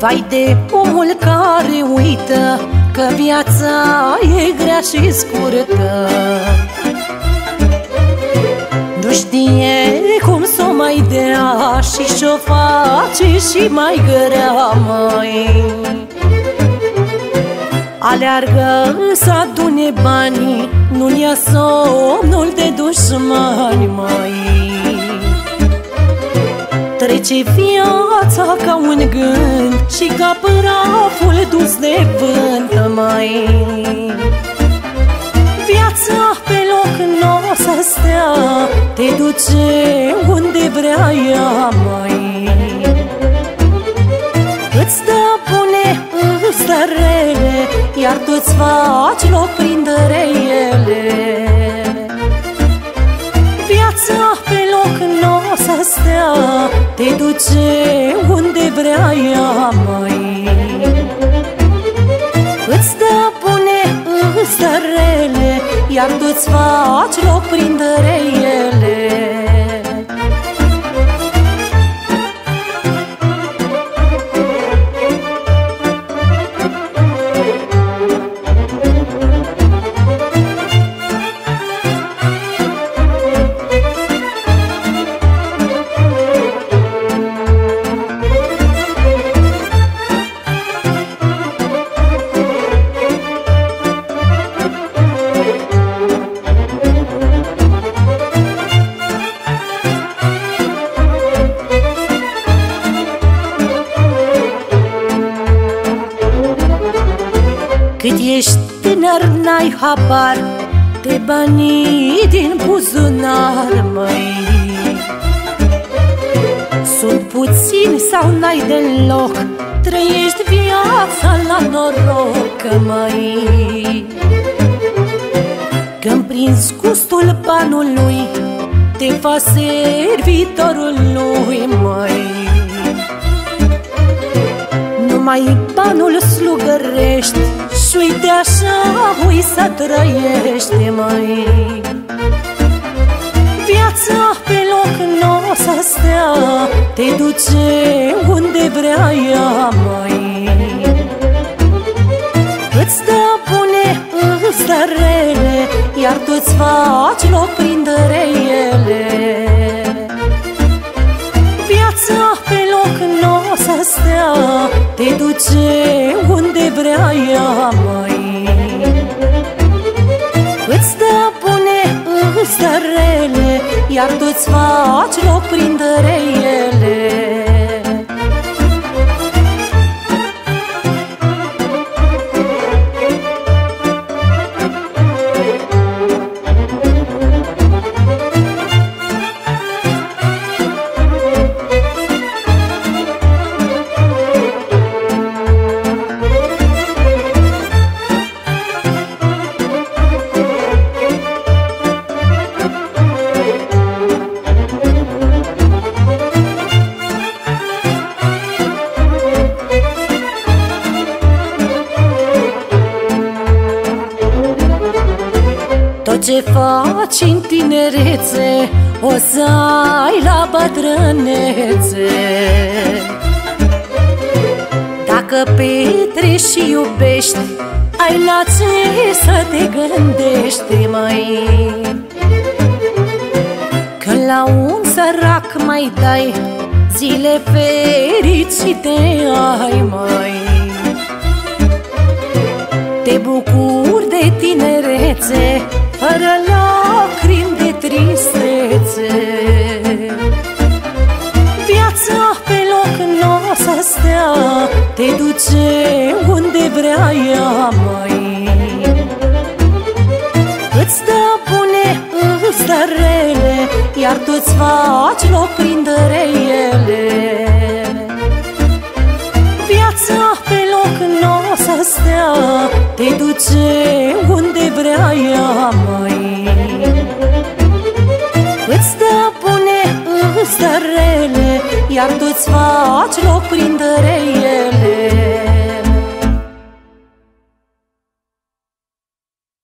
Vai de omul care uită Că viața e grea și scurtă. Nu știe cum să o mai dea Și și-o face și mai grea, mai Aleargă să adune banii Nu-mi ia somnul de dușmani, mai Trece viața ca un gând Și ca praful dus de vânt. Mai Viața pe loc nu o să stea Te duce unde vrea ea mai. Îți dă bune, îți dă rele Iar tu-ți faci loc printre ele Viața pe loc nu o să stea te duce unde vrea ea mai Îți dă bune, îți dă rele Iar tu-ți faci loc printre ele tânăr, n-ai habar De banii din buzunar, măi. Sunt puțini sau n-ai deloc Trăiești viața la noroc, măi. Când prinzi gustul banului Te fa servitorul lui, măi. Numai banul slugărești și uite așa ui să trăiești, mai Viața pe loc nu o să stea Te duce unde vrea ea, mai Îți dă bune, îți dă rele Iar tu-ți faci loc printre ele Te duce unde vrea ea, mai. Îți dă bune, îți dă rele Iar tu-ți faci loc printre ele ce faci în tinerețe? O să ai la bătrânețe. Dacă petreci și iubești Ai la ce să te gândești, mai Când la un sărac mai dai Zile fericite ai, mai tinerețe Fără lacrimi de tristețe. Viața pe loc nu o să stea Te duce unde vrea ea, mai. Îți dă bune, îți dă rele Iar tu-ți faci loc printre ele nu o să stea Te duce unde vrea ea, mai Îți dă bune, îți dă rele Iar tu-ți faci loc printre ele